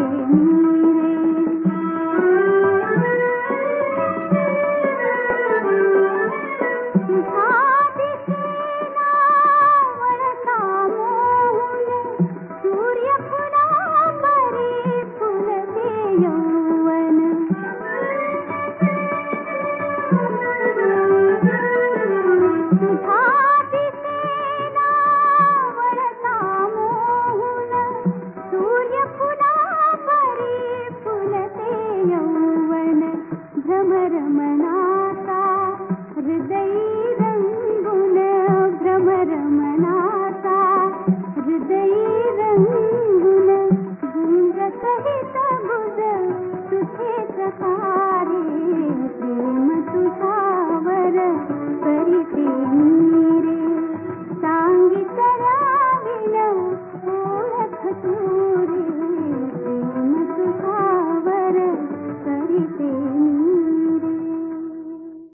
me.